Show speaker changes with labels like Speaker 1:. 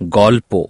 Speaker 1: গল্প